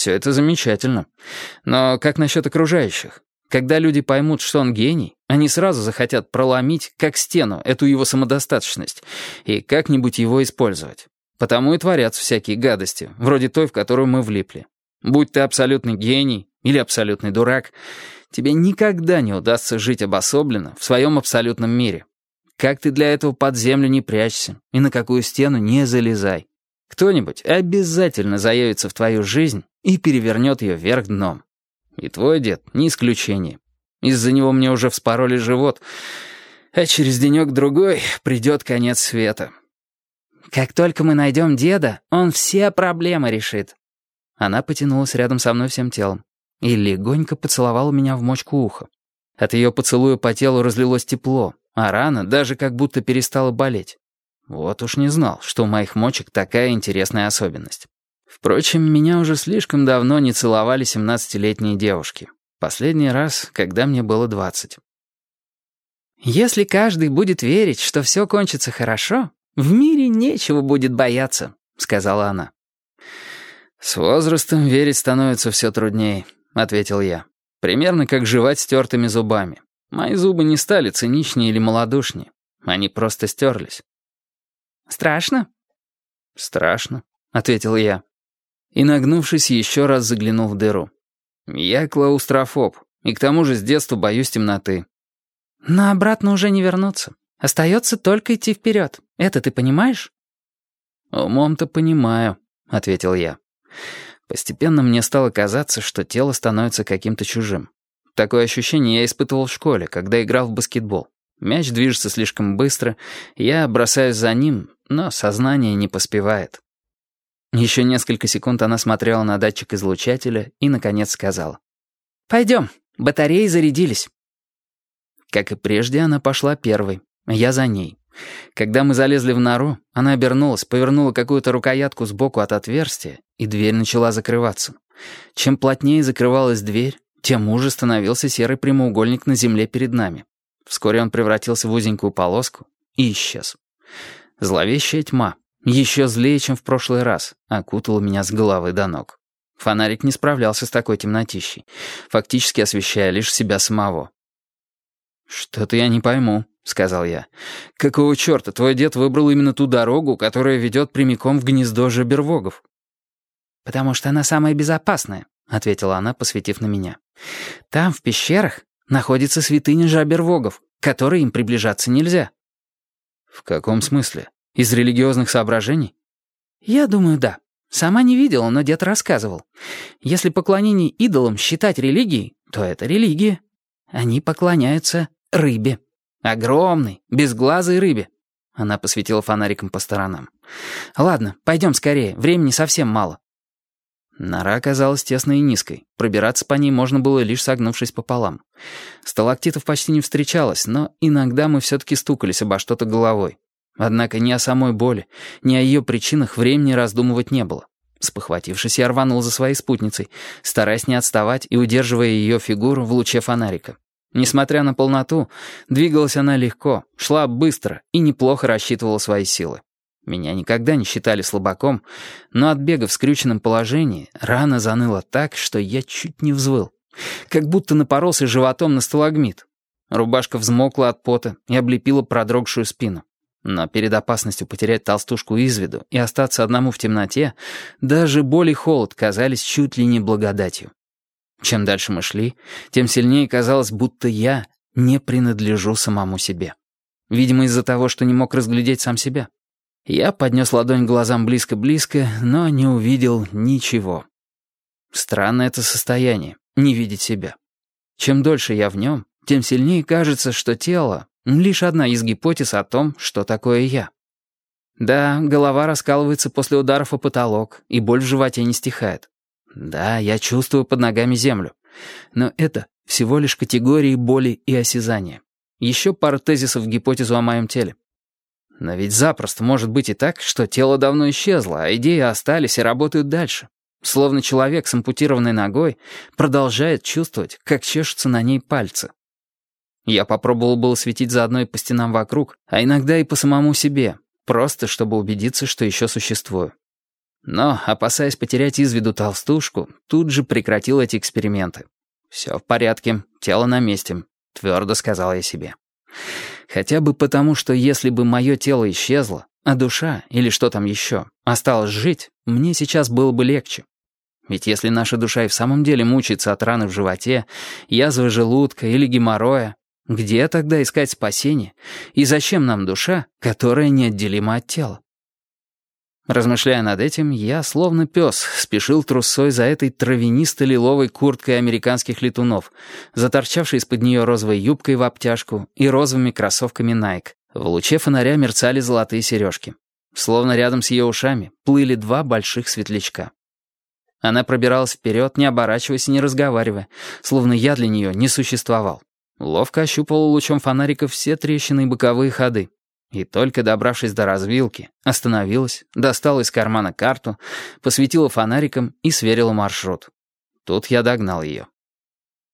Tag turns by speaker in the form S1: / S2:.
S1: Все это замечательно. Но как насчет окружающих? Когда люди поймут, что он гений, они сразу захотят проломить, как стену, эту его самодостаточность и как-нибудь его использовать. Потому и творятся всякие гадости, вроде той, в которую мы влипли. Будь ты абсолютный гений или абсолютный дурак, тебе никогда не удастся жить обособленно в своем абсолютном мире. Как ты для этого под землю не прячься и на какую стену не залезай. Кто-нибудь обязательно заявится в твою жизнь и перевернет ее вверх дном. И твой дед не исключение. Из-за него мне уже вспороли живот, а через денек-другой придет конец света. Как только мы найдем деда, он все проблемы решит. Она потянулась рядом со мной всем телом и легонько поцеловала меня в мочку уха. От ее поцелуя по телу разлилось тепло, а рана даже как будто перестала болеть. Вот уж не знал, что у моих мочек такая интересная особенность. Впрочем, меня уже слишком давно не целовали семнадцатилетние девушки. Последний раз, когда мне было двадцать. «Если каждый будет верить, что все кончится хорошо, в мире нечего будет бояться», — сказала она. «С возрастом верить становится все труднее», — ответил я. «Примерно как жевать стертыми зубами. Мои зубы не стали циничнее или малодушнее. Они просто стерлись».
S2: «Страшно?»
S1: «Страшно», — ответил я и, нагнувшись, еще раз заглянул в дыру. «Я клаустрофоб, и к тому же с детства боюсь темноты».
S2: «Но обратно уже не вернуться. Остается только идти вперед. Это ты понимаешь?»
S1: «Умом-то понимаю», — ответил я. Постепенно мне стало казаться, что тело становится каким-то чужим. Такое ощущение я испытывал в школе, когда играл в баскетбол. Мяч движется слишком быстро, я бросаюсь за ним, но сознание не поспевает. Еще несколько секунд она смотрела на датчик излучателя и, наконец, сказала.
S2: «Пойдем, батареи зарядились».
S1: Как и прежде, она пошла первой, я за ней. Когда мы залезли в нору, она обернулась, повернула какую-то рукоятку сбоку от отверстия, и дверь начала закрываться. Чем плотнее закрывалась дверь, тем уже становился серый прямоугольник на земле перед нами. Вскоре он превратился в узенькую полоску и исчез. Зловещая тьма, еще злее, чем в прошлый раз, окутала меня с головы до ног. Фонарик не справлялся с такой темнотищей, фактически освещая лишь себя самого. «Что-то я не пойму», — сказал я. «Какого черта твой дед выбрал именно ту дорогу, которая ведет прямиком в гнездо жабервогов?»
S2: «Потому что она самая безопасная», — ответила она, посветив на меня. «Там, в пещерах, находится святыня жабервогов, к которой им приближаться нельзя».
S1: «В каком смысле?» Из религиозных соображений?
S2: Я думаю, да. Сама не видела, но дед рассказывал. Если поклонение идолам считать религией, то это религия. Они поклоняются рыбе. Огромной, безглазой рыбе. Она посветила фонариком по сторонам. «Ладно, пойдем скорее, времени совсем мало».
S1: Нора оказалась тесной и низкой. Пробираться по ней можно было, лишь согнувшись пополам. Сталактитов почти не встречалось, но иногда мы все-таки стукались обо что-то головой. Однако ни о самой боли, ни о ее причинах времени раздумывать не было. Спохватившись, я рванул за своей спутницей, стараясь не отставать и удерживая ее фигуру в луче фонарика. Несмотря на полноту, двигалась она легко, шла быстро и неплохо рассчитывала свои силы. Меня никогда не считали слабаком, но от бега в скрюченном положении рана заныла так, что я чуть не взвыл. Как будто напоролся животом на сталагмит. Рубашка взмокла от пота и облепила продрогшую спину. Но перед опасностью потерять толстушку из виду и остаться одному в темноте, даже боль и холод казались чуть ли не благодатью. Чем дальше мы шли, тем сильнее казалось, будто я не принадлежу самому себе. Видимо, из-за того, что не мог разглядеть сам себя. Я поднес ладонь глазам близко-близко, но не увидел ничего. Странное это состояние — не видеть себя. Чем дольше я в нем, тем сильнее кажется, что тело Лишь одна из гипотез о том, что такое я. Да, голова раскалывается после ударов о потолок, и боль в животе не стихает. Да, я чувствую под ногами землю. Но это всего лишь категории боли и осязания. Еще пара тезисов гипотезу о моем теле. Но ведь запросто может быть и так, что тело давно исчезло, а идеи остались и работают дальше. Словно человек с ампутированной ногой продолжает чувствовать, как чешутся на ней пальцы. Я попробовал было светить заодно и по стенам вокруг, а иногда и по самому себе, просто чтобы убедиться, что еще существую. Но, опасаясь потерять из виду толстушку, тут же прекратил эти эксперименты. «Все в порядке, тело на месте», — твердо сказал я себе. Хотя бы потому, что если бы мое тело исчезло, а душа, или что там еще, осталась жить, мне сейчас было бы легче. Ведь если наша душа и в самом деле мучается от раны в животе, язвы желудка или геморроя, где тогда искать спасение? И зачем нам душа, которая неотделима от тела? Размышляя над этим, я, словно пес, спешил трусой за этой травянисто-лиловой курткой американских летунов, заторчавшей из-под нее розовой юбкой в обтяжку и розовыми кроссовками Nike. В луче фонаря мерцали золотые сережки. Словно рядом с ее ушами плыли два больших светлячка. Она пробиралась вперед, не оборачиваясь и не разговаривая, словно я для нее не существовал. Ловко ощупала лучом фонарика все трещины и боковые ходы. И только добравшись до развилки, остановилась, достала из кармана карту, посветила фонариком и сверила маршрут. Тут я догнал ее.